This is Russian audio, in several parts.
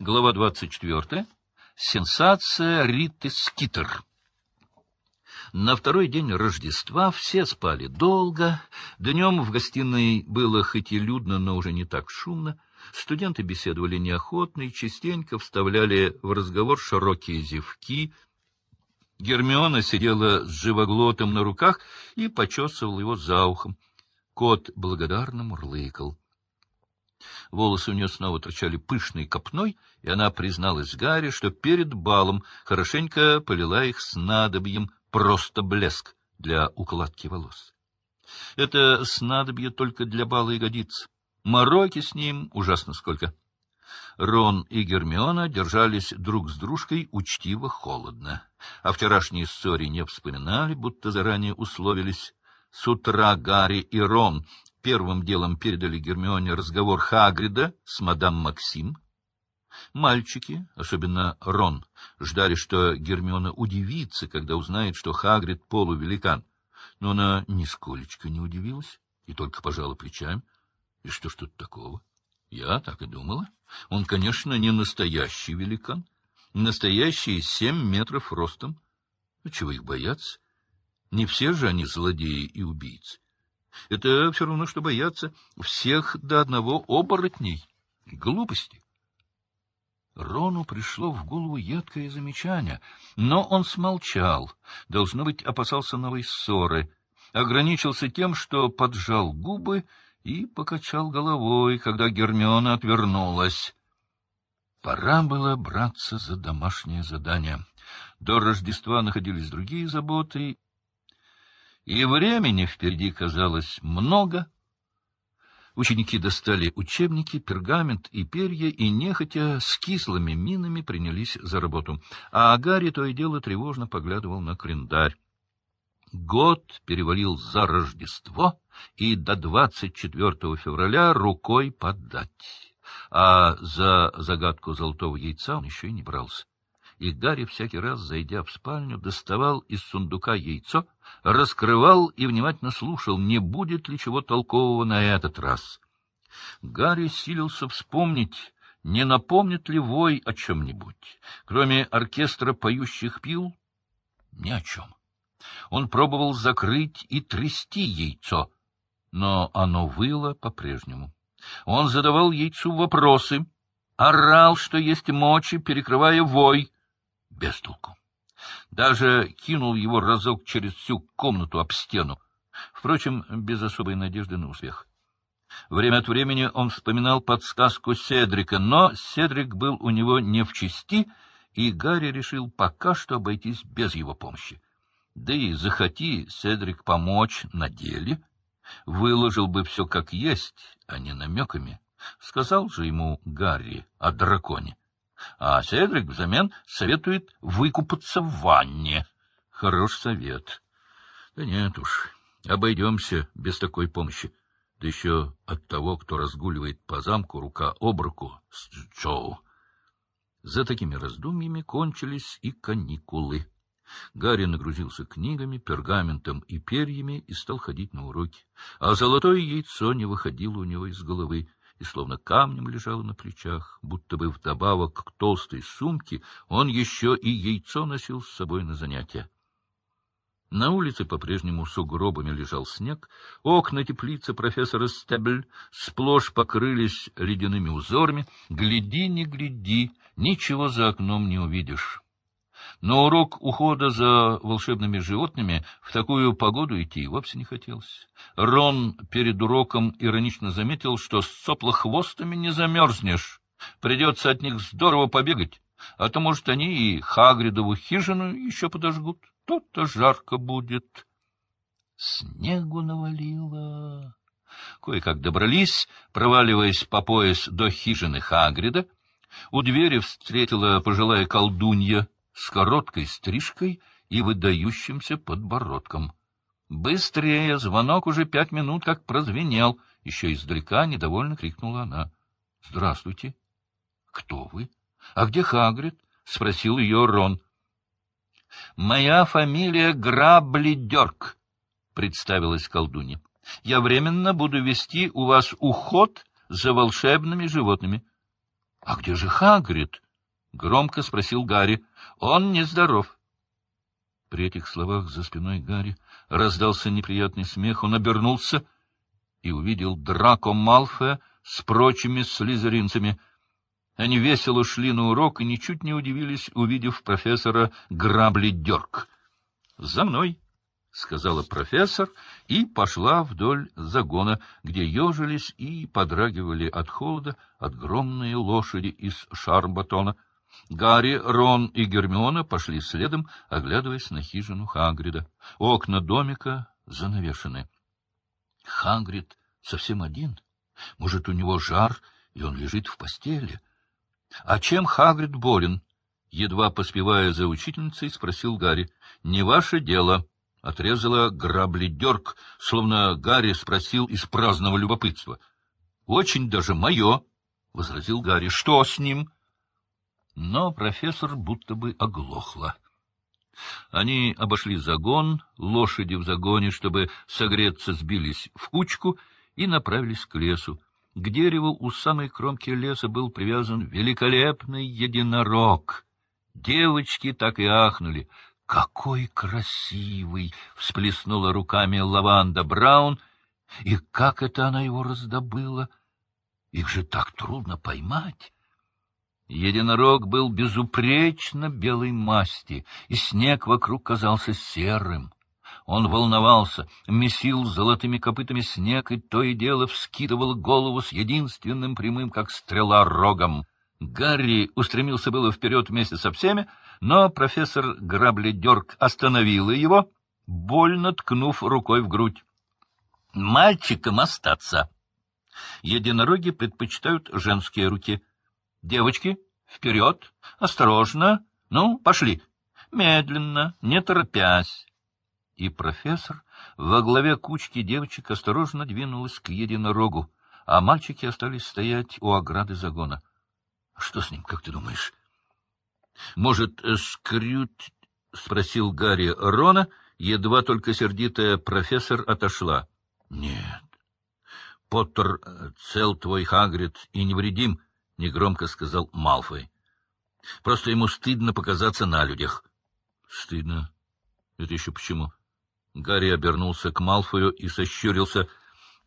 Глава 24. Сенсация Риты Скитер. На второй день Рождества все спали долго. Днем в гостиной было хоть и людно, но уже не так шумно. Студенты беседовали неохотно и частенько вставляли в разговор широкие зевки. Гермиона сидела с живоглотом на руках и почесывала его за ухом. Кот благодарно мурлыкал. Волосы у нее снова торчали пышной копной, и она призналась Гарри, что перед балом хорошенько полила их снадобьем просто блеск для укладки волос. Это снадобье только для бала и годится. Мороки с ним ужасно сколько. Рон и Гермиона держались друг с дружкой учтиво-холодно. О вчерашней ссоре не вспоминали, будто заранее условились. С утра Гарри и Рон первым делом передали Гермионе разговор Хагрида с мадам Максим. Мальчики, особенно Рон, ждали, что Гермиона удивится, когда узнает, что Хагрид — полувеликан. Но она нисколечко не удивилась и только пожала плечами. И что ж тут такого? Я так и думала. Он, конечно, не настоящий великан. Настоящий семь метров ростом. Ну, чего их бояться? Не все же они злодеи и убийцы. Это все равно, что бояться всех до одного оборотней. Глупости. Рону пришло в голову едкое замечание, но он смолчал, должно быть, опасался новой ссоры, ограничился тем, что поджал губы и покачал головой, когда Гермиона отвернулась. Пора было браться за домашнее задание. До Рождества находились другие заботы, и времени впереди казалось много. Ученики достали учебники, пергамент и перья, и нехотя с кислыми минами принялись за работу. А Гарри то и дело тревожно поглядывал на календарь. Год перевалил за Рождество, и до 24 февраля рукой подать. А за загадку золотого яйца он еще и не брался и Гарри всякий раз, зайдя в спальню, доставал из сундука яйцо, раскрывал и внимательно слушал, не будет ли чего толкового на этот раз. Гарри силился вспомнить, не напомнит ли вой о чем-нибудь. Кроме оркестра поющих пил, ни о чем. Он пробовал закрыть и трясти яйцо, но оно выло по-прежнему. Он задавал яйцу вопросы, орал, что есть мочи, перекрывая вой, без толку. Даже кинул его разок через всю комнату об стену, впрочем, без особой надежды на успех. Время от времени он вспоминал подсказку Седрика, но Седрик был у него не в чести, и Гарри решил пока что обойтись без его помощи. Да и захоти Седрик помочь на деле, выложил бы все как есть, а не намеками. Сказал же ему Гарри о драконе а Седрик взамен советует выкупаться в ванне. Хорош совет. Да нет уж, обойдемся без такой помощи. Да еще от того, кто разгуливает по замку рука об руку с Джоу. За такими раздумьями кончились и каникулы. Гарри нагрузился книгами, пергаментом и перьями и стал ходить на уроки. А золотое яйцо не выходило у него из головы и словно камнем лежала на плечах, будто бы вдобавок к толстой сумке он еще и яйцо носил с собой на занятия. На улице по-прежнему сугробами лежал снег, окна теплицы профессора Стебль сплошь покрылись ледяными узорами. Гляди, не гляди, ничего за окном не увидишь. Но урок ухода за волшебными животными в такую погоду идти вовсе не хотелось. Рон перед уроком иронично заметил, что с соплохвостами не замерзнешь. Придется от них здорово побегать, а то, может, они и Хагридову хижину еще подожгут. Тут-то жарко будет. Снегу навалило. Кое-как добрались, проваливаясь по пояс до хижины Хагрида. У двери встретила пожилая колдунья с короткой стрижкой и выдающимся подбородком. «Быстрее! Звонок уже пять минут как прозвенел!» Еще издалека недовольно крикнула она. «Здравствуйте!» «Кто вы? А где Хагрид?» — спросил ее Рон. «Моя фамилия Граблидерк», — представилась колдунья. «Я временно буду вести у вас уход за волшебными животными». — А где же Хагрид? — громко спросил Гарри. — Он нездоров. При этих словах за спиной Гарри раздался неприятный смех. Он обернулся и увидел Драко Малфоя с прочими слизеринцами. Они весело шли на урок и ничуть не удивились, увидев профессора Грабли-Дерк. — За мной! — сказала профессор и пошла вдоль загона, где ежились и подрагивали от холода огромные лошади из шарбатона. Гарри, Рон и Гермиона пошли следом, оглядываясь на хижину Хагрида. Окна домика занавешены. Хагрид совсем один. Может, у него жар, и он лежит в постели. — А чем Хагрид болен? — едва поспевая за учительницей, спросил Гарри. — Не ваше дело, — отрезала грабли дерг, словно Гарри спросил из праздного любопытства. — Очень даже мое, — возразил Гарри. — Что с ним? Но профессор будто бы оглохла. Они обошли загон, лошади в загоне, чтобы согреться, сбились в кучку и направились к лесу. К дереву у самой кромки леса был привязан великолепный единорог. Девочки так и ахнули. «Какой красивый!» — всплеснула руками Лаванда Браун. «И как это она его раздобыла? Их же так трудно поймать!» Единорог был безупречно белой масти, и снег вокруг казался серым. Он волновался, месил золотыми копытами снег и то и дело вскидывал голову с единственным прямым, как стрела, рогом. Гарри устремился было вперед вместе со всеми, но профессор Грабледерк остановила его, больно ткнув рукой в грудь. — Мальчикам остаться. Единороги предпочитают женские руки — Девочки, вперед, осторожно, ну, пошли, медленно, не торопясь. И профессор во главе кучки девочек осторожно двинулась к единорогу, а мальчики остались стоять у ограды загона. — Что с ним, как ты думаешь? — Может, скрют? — спросил Гарри Рона, едва только сердитая профессор отошла. — Нет. Поттер э, цел твой Хагрид и невредим, — негромко сказал Малфой. — Просто ему стыдно показаться на людях. — Стыдно? Это еще почему? Гарри обернулся к Малфою и сощурился.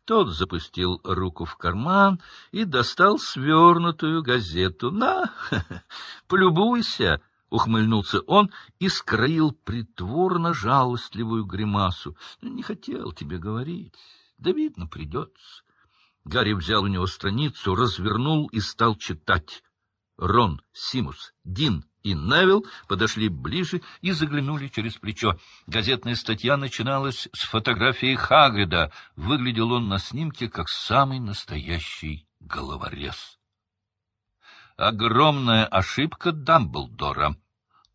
Тот запустил руку в карман и достал свернутую газету. — На, полюбуйся! — ухмыльнулся он и скроил притворно жалостливую гримасу. — Не хотел тебе говорить. Да, видно, придется. Гарри взял у него страницу, развернул и стал читать. Рон, Симус, Дин и Невил подошли ближе и заглянули через плечо. Газетная статья начиналась с фотографии Хагрида. Выглядел он на снимке как самый настоящий головорез. Огромная ошибка Дамблдора.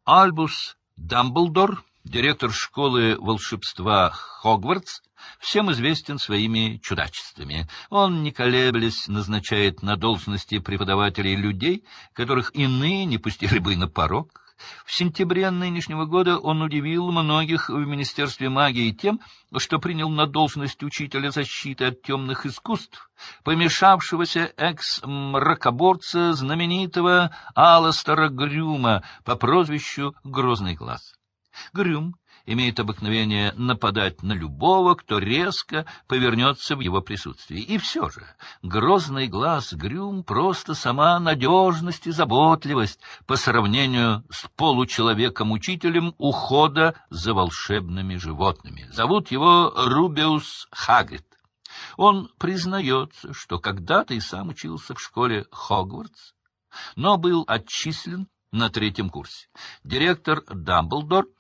Альбус Дамблдор, директор школы волшебства Хогвартс, всем известен своими чудачествами. Он, не колеблясь, назначает на должности преподавателей людей, которых иные не пустили бы на порог. В сентябре нынешнего года он удивил многих в Министерстве магии тем, что принял на должность учителя защиты от темных искусств, помешавшегося экс-мракоборца знаменитого Аластера Грюма по прозвищу Грозный Глаз. Грюм имеет обыкновение нападать на любого, кто резко повернется в его присутствии. И все же грозный глаз Грюм просто сама надежность и заботливость по сравнению с получеловеком-учителем ухода за волшебными животными. Зовут его Рубиус Хагрид. Он признается, что когда-то и сам учился в школе Хогвартс, но был отчислен на третьем курсе. Директор Дамблдор —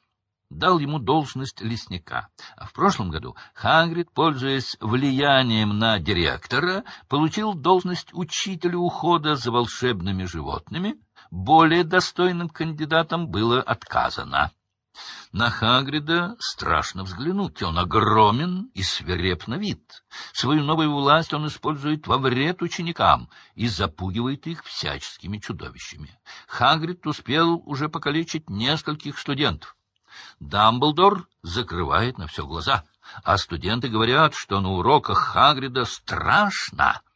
дал ему должность лесника. А в прошлом году Хагрид, пользуясь влиянием на директора, получил должность учителя ухода за волшебными животными. Более достойным кандидатам было отказано. На Хагрида страшно взглянуть. Он огромен и свиреп на вид. Свою новую власть он использует во вред ученикам и запугивает их всяческими чудовищами. Хагрид успел уже покалечить нескольких студентов. Дамблдор закрывает на все глаза, а студенты говорят, что на уроках Хагрида страшно —